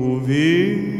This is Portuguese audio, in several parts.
cuvine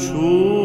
出。